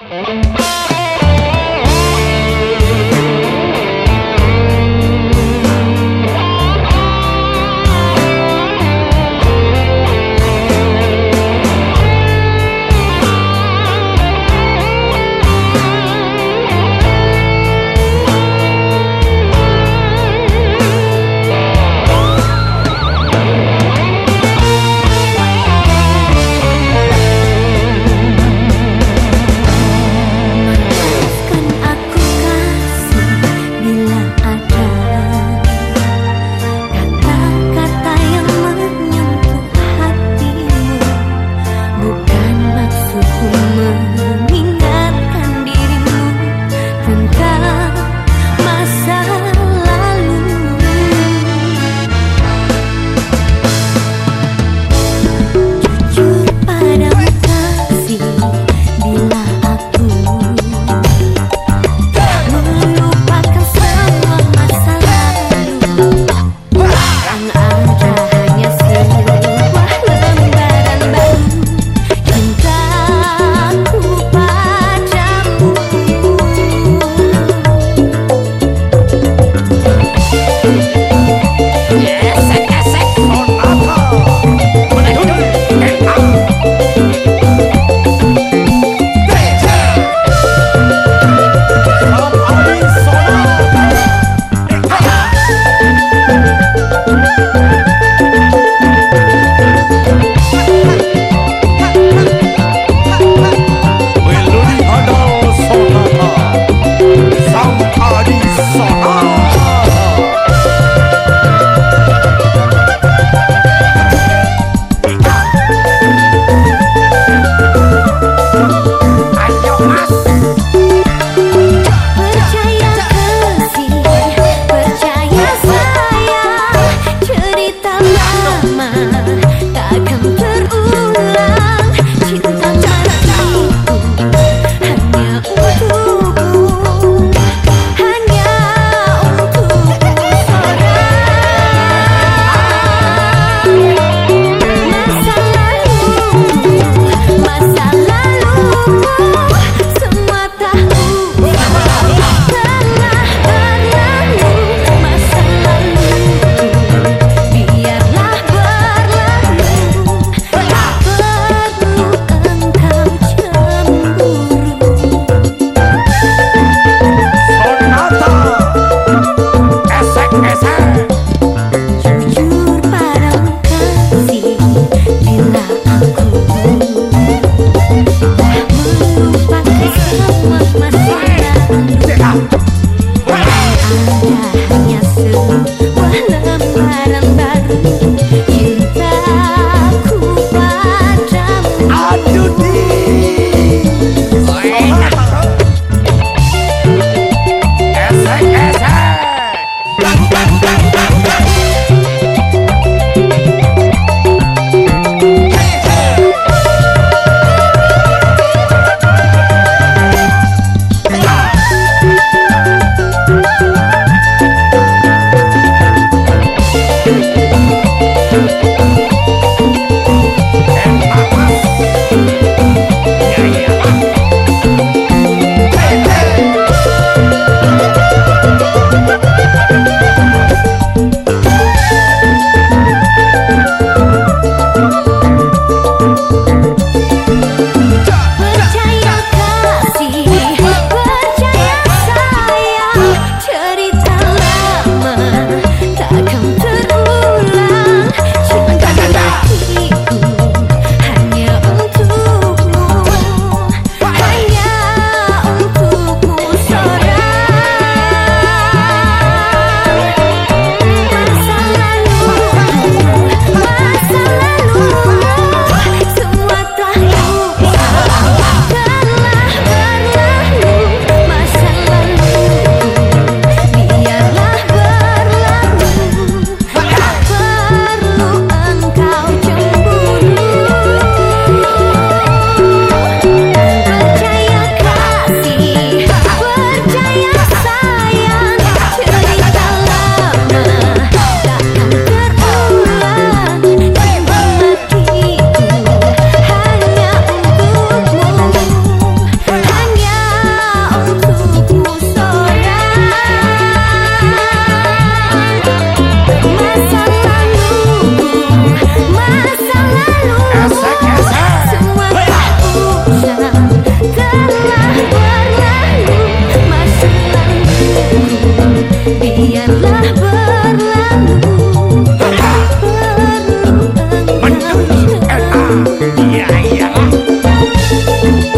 Música Bang, bang, bang. 也呀。